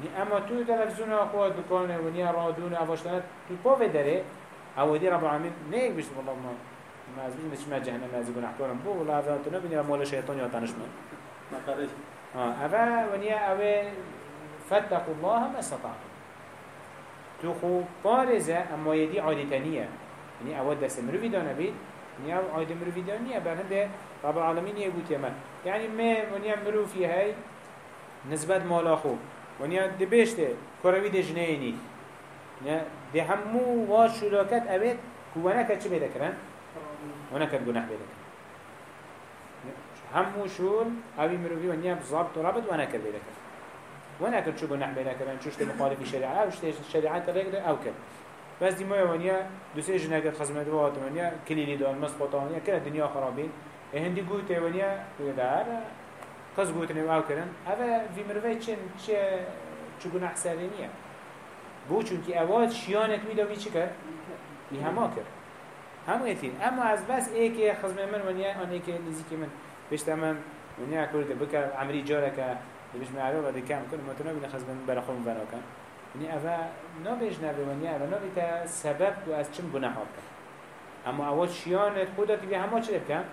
نی اما تو تلفزیون آخوا دکانه و نیا رادون آواشتانه تو پا داره. أو دی رب العالمین نیک بشت والله ما ما از بیم چما جهنم از گناه کارم بو ولا از تو نبینی مال شیطان یا تنش من. آه اول و نیا اول فتقوا الله ما استطعتم تو خو بارزه اما یدی عادتانیه یعنی اول دست مروی دانه بید نیا عادت مروی دانیه. رب العالمين يقول يما يعني ما ونيا مروفي هاي نسبة مالا خو ونيا دبشته كروي دي جنيني دي همو واش شلاكات أبيت كوانا كتش بيدكرن وأنا كت جناح بيدكرن همو شول أبي مروفي ونيا بضبط ورابط وأنا كت بيدكرن وأنا كت شو جناح بيدكرن شوش مخالف الشريعة أو شتى الشريعة تريد أو كت بس دي ما ونيا دوسي جناح خزمت وات ونيا كليني دون مسقطانيا كل الدنيا خرابين هندی گوت ونیا دار کس گوت نیم آو کردن اما وی مروی چن چه چگونه حسره نیه؟ بو چونکی اواد شیانت میده وی چی کرد؟ وی هما کرد. هم ایتین اما از بس ای که خزم من ونیا آن ای که نزی من. بشتم من ونیا کرد بکر عمری جاره که بش معلومه و کم کنم متنا بین خزم من برا خون بنا کن. یعنی اوه نبیش نبی ونیا اوه نبی تا سبب تو از چم گناه ها اما اواد شیانت خودت وی هما چه کن؟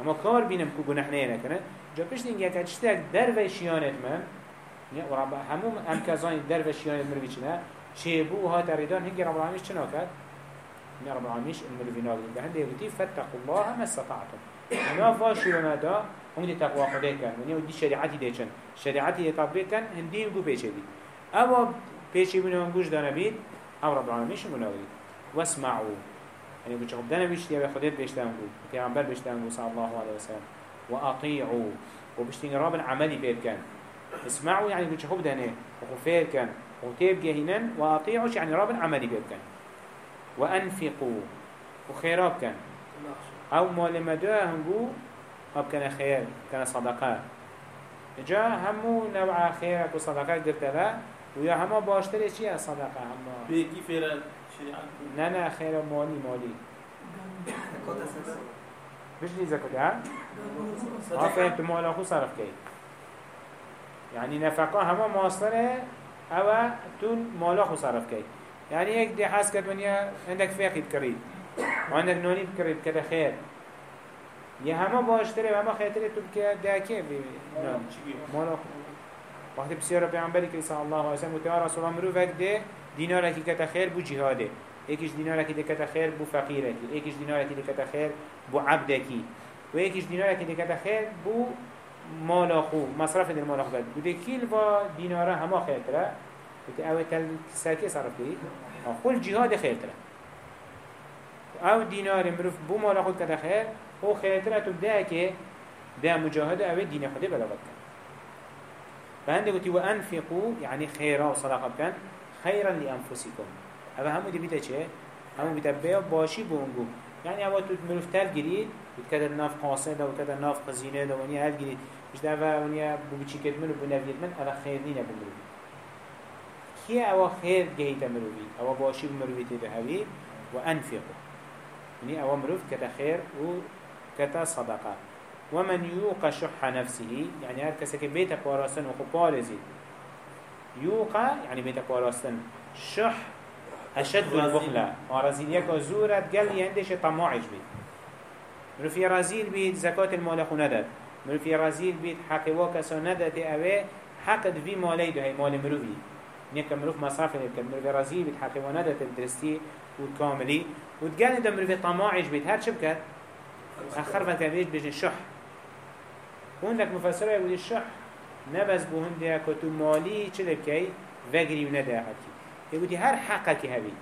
اما کار بینم که گناه نه نکنه جا پشت اینگه که چتک در و شیانت من و رب همون ام در و شیانت مروی چنه چه بو ها تریدان هنگی رب العالمیش چنا کرد؟ نه رب العالمیش المروی ناگرد به هنده یکوتی فتقوا الله ما استطعتم. اونا فاش شروع دا هم دي تقوى خده کن ونیا ودی شریعتی دی چن. شریعتی دی تطبیق کن هندی گو پیچه دی اما پیچه بینو هم گوش دانه بید أو رب العالمین شموناوی واسمعوا يعني بيش خب دنا بيش يا خديت بيش تانجو پیغمبر بيش تانجو صلى الله عليه وسلم. وأطيعوا. وبيش تنجرب العملي فير كان. اسمعوا يعني بيش خب وخفير كان. وتيب جهنن وأطيعوا يعني رب العملي فير كان. وأنفقوا. وخيرات كان. أو مال مدى هنجو أب كان خير كان صدقة. جا همو نوع وصدقة قلت له ويا هما باشتري شيء صدقة هما بيجي فيرا. شريعة نه نه خیر مالی مالی. بجنی زکات ها؟ ها فهمت مالا خو صرف کی يعني نفقه هما ماصره أو تون مالا خو صرف کی يعني یک دي حس كد ونيا عندك فقه تكريد وعندك نوني تكريد كده خير يا هما باشتري وهما خيتري تو بك داكي مالا خو بسیار پیامبری که صلی الله علیه و سلم و رسول الله مرو وقت ده. دینار کی کت خیر بو جهاده. یکیش دینار کی کت خیر بو فقیره کی یکیش دینار کی کت خیر بو عبده کی و یکیش دینار کی کت خیر بو مال خو مصرف در مال خو بد بوده کیل و دیناره همه خیر تره بوده أو تل سرکی صرف دی خل جهاد خیر تره أو دینار مروف بو مال خود کت خیر أو خیر تره تو ده که ده مجاهده أو دین خود بلاغت کن فهندي قلت وأنفقوا يعني خيرا وصدقة كان خيرا لأنفسكم هذا هم دي بيتا چه؟ هم بيتا بيا باشي بونگو. يعني هوا تو ملفتر جريد وتكاد ناف قاصدة وتكاد ناف خزينة ده ونيا هل جريد مش ده ونيا بوچي كت من وبنفيد من هذا خير نينا بمروي كي هوا خير جهيتا مروي هوا باشي بمروي تبهوي وأنفقوا يعني هوا مروف كتا خير وكتا صدقة. ومن يوق شح نفسه يعني هر كسك بيت قوارستن وخبارزي يوق يعني بيت قوارستن شح أشد البخلة. ورزيل يكو زورت قال يندش طماعش بيت. مرفي رزيل بيت زكاة المال خو ندد. مرفي رزيل بيت حق واكسا ندد اوه حق في مالي ده هي مال مروفي نيكا مروف مصرف لك مرفي رزيل بيت حق وندد الدرستي وكاملي وتقال ده مرفي طماعش بيت. هر شبكت أخر ما كان بيجن شح. هندك مفسره يقول الشح نبز بو هندك كتو مالي چه لبكي وگري و نده حكي يقول هر حقك هبي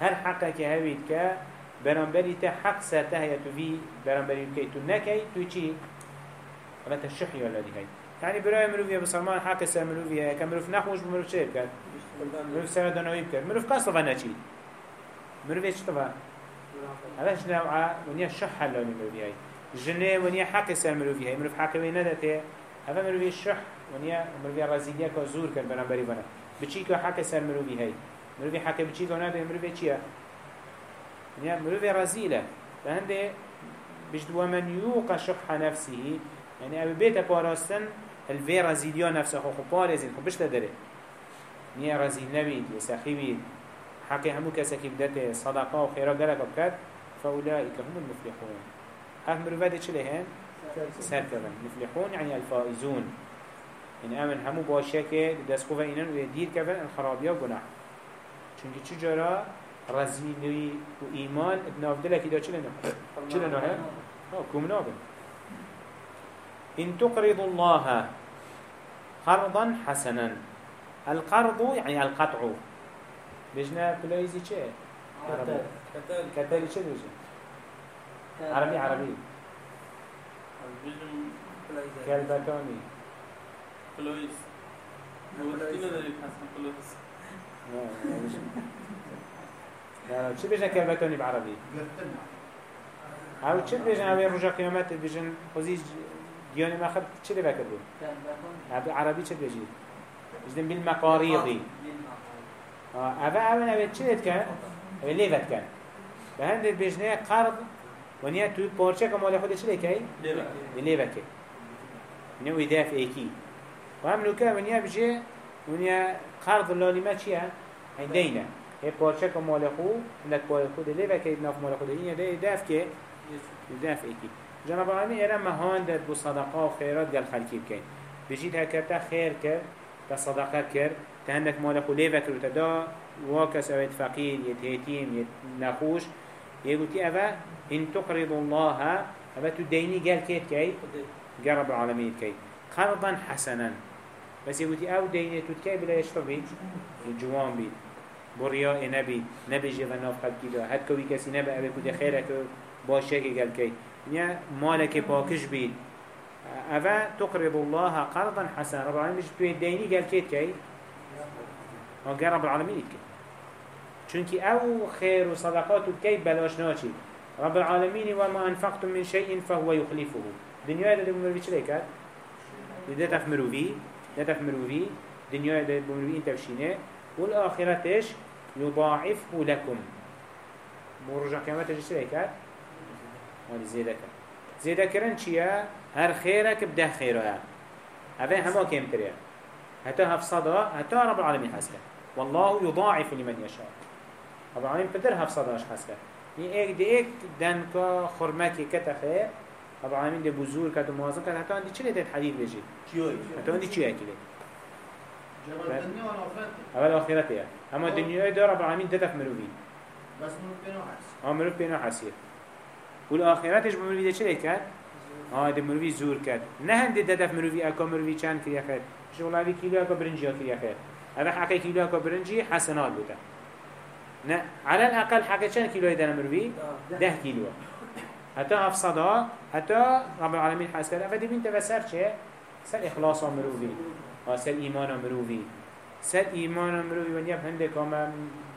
هر حقك هبي كا برانبري تا حق ساته هي تو في برانبري كي تو نكي تو چي ولا تشح ولا دي هاي يعني براي مروفيا بسلمان حق سر مروفيا كمروف نخوش بمروف چه بكت مروف سر دانوي بكت مروف قصة فنچي مروفيا چه طبعا؟ هلاش نوعا ونيا شح هلاني مروفيا هاي جنه ونیا حق سر مروفی هی. مروف حق وی نداته هفه مروفی شح ونیا مروفی رازیدیا که زور کرد برام بری بنا. بچی که حق سر مروفی هی؟ مروفی حق بچی که نداته مروفی چیه؟ ونیا مروفی رازیله. لهنده بجد ومن يوق شح نفسه يعني أبي بيت باراستن الفي رزيليا نفسه خو بارزين خو بشتا داره. نيا رزيل نبيد يساخي بيد حقي همو كسكي بدته صدقاء وخيرا قلق بكت فأولئك هم المفلحون. هم مروفاده چه لهن؟ سركبن مفلحون يعني الفائزون. يعني آمن همو باشه که دست خوفه اینن و دیر کبن الخرابیا و گناه. چونکه چو جارا رزیلی و ایمان ابناف دلکی دا چه لنه؟ چه لنه؟ ها؟ کم نابن. إن تقرض الله قرضا حسنا. القرض يعني القطع. بجنا كلايزي چه؟ كتال كتالي چه بجنا؟ عربي عربي كالباتوني كلويس لا شو بيجن كالباتوني بعربي أو شو بيجن اوي رجا قيامات بيجن دياني ما خد شو اللي بكر بون عربي عربي شو بيجي بيجن بالمقاريض آه ابا اول اوي شو كان اوي ليفت كان بهند بيجن قرض ونیا توی پارچه که مال خودش لیکی ليه لیوه که ونیا ویداف ایکی و هم نوکه ونیا بجه ونیا قرض لالیمه چیه؟ این دینه. یه پارچه که مال خود اندک پای خود لیوه که ناف مال خود این یه داف که ویداف ایکی جناب العالمین ایره مهان داد بو صدقه و خیرات گل خلکی بکن. بجید هکرتا خیر کرد تا صدقه کرد. تا هندک مال خود لیوه کرد تا دا واکس اوید فقیر یه تیتیم یه نخوش. يقولي أبا إن تقرض الله أبا تديني؟ قال كيت كي؟ قال رب العالمين كي. قرضا حسنا. بس يقولي أو ديني تتكي بلا يشتر بيت الجوان بيت برياء نبي. نبي جيفا ناف قد كده هد كوي كسي نبي أبي كده خيرك باشيك قال كي. يعني مالك باكش بيت أفا تقرض الله قرضا حسنا. رب العالمين مش تديني قال كيت كي؟ قال رب العالمين كي. چونکی أو خير و صدقات و کی بلاش ناچی. رب العالمين وما أنفقتم من شيء فهو يخلفه دنيا ده بمروي چلي كات ده تف مروي ده تف مروي دنيا ده بمروي انت بشينه والآخرتش يضاعفه لكم برجع كمتش چلي كات مال زيادة كات زيادة كرن چيا هر خيرك بده خيرها هذا هما كم تريا حتى هفصدا حتى رب العالمين حسكه والله يضاعف لمن يشاء رب العالمين بدر هف صداش ني ايك دي ايك دنكا خرمكي كتخير رب العالمين دي بزور كتو موازن كت حتى عندي چلي تت حديد بيجي حتى عندي چي أكيد جبل الدنيا والآخرة اول اخرته يعني. اما الدنيا ده رب العالمين دتف مروي بس حس آه مروي بينه حسير والاخرتش بمروي ده چلي كات آه ده مروي زور كات نه هندي دتف مروي اكا مروي چند كريا خير شغل هذه كيلو اكا برنجي كريا خير هذا حكي كيلو اكا برنجي حسنات بوده نه على الأقل حاجة كم كيلو يدنا مروي؟ ده كيلو. حتى أفصدا حتى رب العالمين حاسس كذا فدي بنت بسر شيء سر إخلاص مروي. أو سر إيمان مروي. سر إيمان مروي. ونيا بهندك كم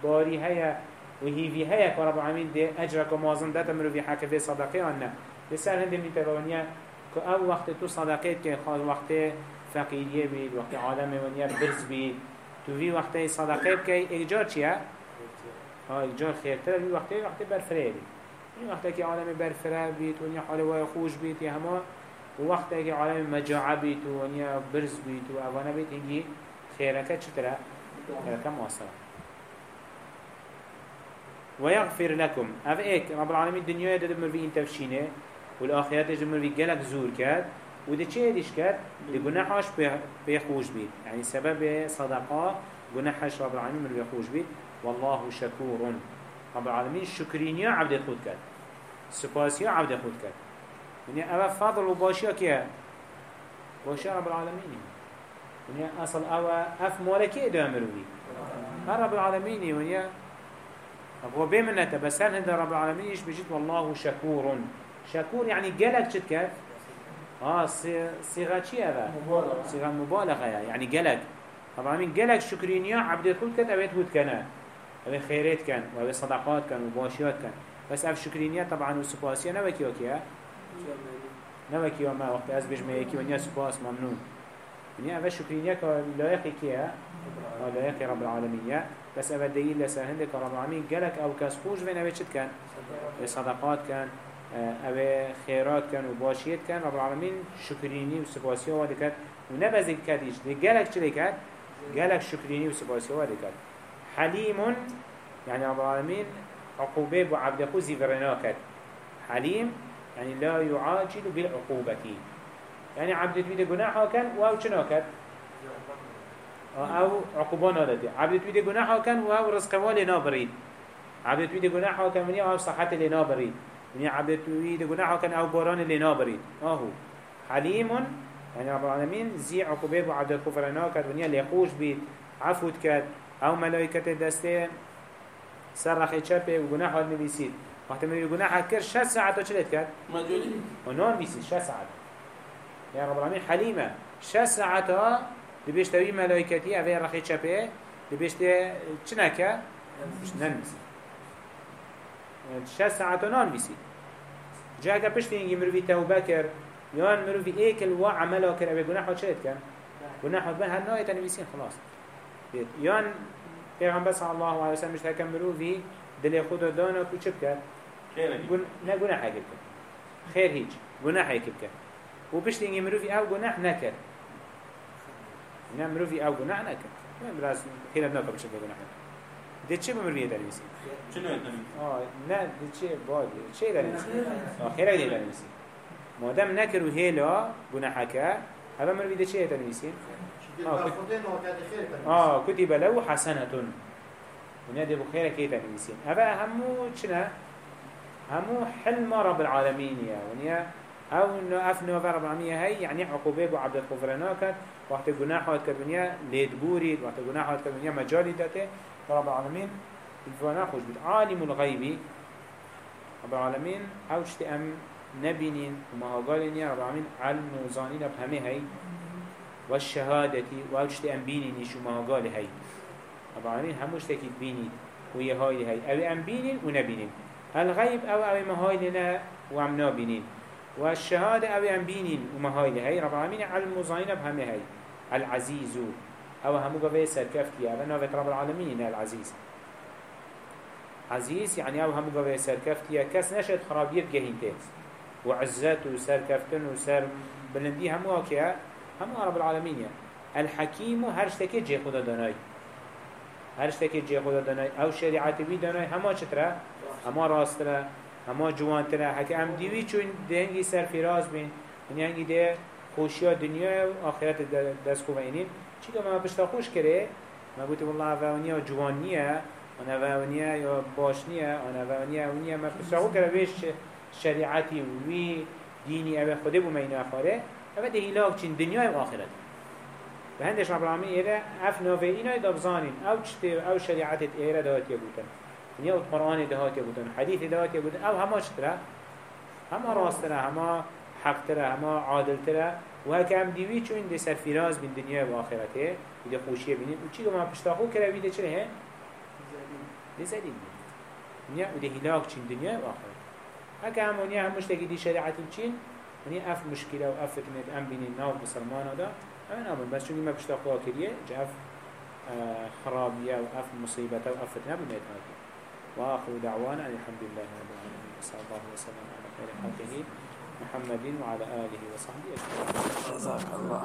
باري هيا وهي في هيا كرب العالمين ده أجرك ومازن ده مروي حكي في صدقة أنا بسر هندي بنت ونيا كأو وقت تو صدقات كي خاص وقت فقيرية بيد وقت عالم ونيا برز بيد تو في وقت صدقات كي إيجار شيء ها جان خیرتر بی وقتی وقتی برفره بی این وقتی که عالم برفره بیت و حال وای خوش بیت یا هما و وقتی عالم مجاعه بیت و برز بیت و اوانه بیت اینگی خیرکت چطوره؟ خیرکت مواصله ويغفر لكم اف ايك رب العالمين الدنيا ده دمر في انت فشينه والاخرات دمر في جلك زور كات وده چه ديش كات دي گناحاش بيخوش بيت يعني سبب صدقاء گناحاش رب العالمين مر بيخوش بيت والله شكور. رب العالمين شكرين عبد خود كد سپاس عبد خود كد يعني أبا فضل وباشيا كيا باشيا رب العالمين يعني أصل أبا أف مالكي إدو أمروي رب العالمين يعني هو بمنته بس هذا رب العالمين إيش بجد والله شكور شكور يعني جلك جد كيف آه صيغة شيء هذا صيغة مبالغة. يعني جلك رب العالمين جلك شكرين عبد خود كد أبيت خود كنا اوه خيرات كان و صدقات كان و باشيات كان بس اف شكرينية طبعا و سپاسية نوكي وكيا نوكي وما وقت از بجمع يكي ونيا سپاس ممنون ونيا اف شكرينية كلايقي كيا لايقي رب العالمين بس الدليل لسا هندك رب العالمين قالك أو كاس خوش بين اوه چد كان صدقات كان اوه خيرات كان و باشيات كان رب العالمين شكريني و سپاسية وادي كان و نبزي كاتيش دي قالك چلي كات قالك شكريني و سپاسية وادي كات حليم يعني رب العالمين عقوبة وعبد خوزي فرناكت حليم يعني لا يعاجل بالعقوبة. يعني عبد تويد جناحه كان واو شناكت؟ أو عقوبان هذا عبد تويد جناحه كان واو رزق والي نابريد. عبد تويد جناحه كان من أو صحة اللي نابريد من عبد تويد جناحه كان أو بوران اللي نابريد أهو. حليم يعني رب العالمين زي عقوبة وعبد الكفرناكت ونيا اللي يخوش بيت. عفوت كات أو ملائكت دسته سر رخی چپه و گناه حال نویسید وقتی من گناه کرد شش ساعت چلت کرد؟ مجونی و نان بیسید شش ساعت یا رب العالمین حلیمه شش ساعت ها دبیش توی ملائکتی اوه رخی چپه دبیش چه نکه؟ نان بیسید شش ساعت نان بیسید جا اگر پشت اینگی مروی توبه کرد یان مروی ایکل و عملا کرد اوه گناه حال چلت کرد؟ گناه حال بن هر نایت نویسین خلاص بيت. يان پیغمبر صلى الله عليه وسلم مش هكا مروفي دل خود دانا كو چه بكر نه گناه حاجة بكر خير هيج گناه حاجة بكر و بشت اینگه مروفي أو گناه نكر نه مروفي أو گناه نكر براز خير ابناك بشت گناه ده چه داري بسي چنو اتنمی آه نه ده چه باد. چه داري بسي آه خير دي داري بسي مادام نكر و هيلا گناه كا هذا مروفي ده چه داري بسي آه آه كتب له حسنة. ونيا دي بخير كيتا نمسين هذا همو چنا همو حلم رب العالمين يا. ونيا أو إنه افنو رب العالمين هي يعني عقوبة بو عبد الغفران كان وقت جناح وقت كبنيا ليدبوري وقت جناح وقت كبنيا مجالي داته. رب العالمين الفوانا خوش بيت. عالم الغيب رب العالمين أوشت أم نبينين وما قالين يا. رب العالمين علم وزانين بهمه هي والشهادة واوشت ام بينين شو ما قال هي رب العالمين هموش تكيد بينين وهي هاي هاي. أو أم بينين ونبينين الغيب أو أو ما هاي لنا وأم نابينين والشهادة أم بينين وما هاي هاي رب العالمين علم وزانين بهمه هي العزيز. أو همو قوي سركفتي أو نافت رب العالمين العزيز. عزيز يعني أو همو قوي سركفتي كس نشد خرابيت جهنتين وعزت وسركفتن وسر بلندي همو اكيا همو رب العالمين يعني. الحكيم هر شتكي جي خدا داناي هر شتكي جي خدا داناي أو شريعت بي داناي هما چترا هما راسترا هما جوانترا حكي ام ديوي چون دهنگي سر فراز بين هنگي ده خوشيا دنيا و آخرت دست خوب اینین چی که ما پشتا خوش کرده ما گوتی والله اوانیا جوان نیه آن اوانیا یا باش نیه آن اوانیا اونیا ما پشتا خوب کرده بیش شریعتی وی دینی اوه خوده بو مینه اخاره اوه ده هلاک چین دنیا و آخرت و هندش رب العالمین ایره اف نوه اینا دابزانین أو چطه أو شریعت ایره دهاتی بودن یا قرآن دهاتی بودن حدیث دهاتی بودن أو همه چطره همه راستره همه حق تره همه عادل تره و هک هم دیوی چون ده سرفراز بین دنیا و آخرته ده خوشیه بینید و چی که ما پشتاخو کرده بیده چه هن؟ ده زدین دنیا و ده هلاک چین دنیا و آخرت هک هم ونیا هم مشتاقی دی شریعت چین ونیا اف مشکله و اف فتنه ام بینید ناو بسلمان دا اما نامن بس چون ما پشتاخو کریه جا اف خرابية وأف مصيبة وأف فتنة بميت هذه وآخر دعوانا الحمد لله رب العالمين صلى الله وسلم على خير خلقه محمد وعلى آله وصحبه أجمعين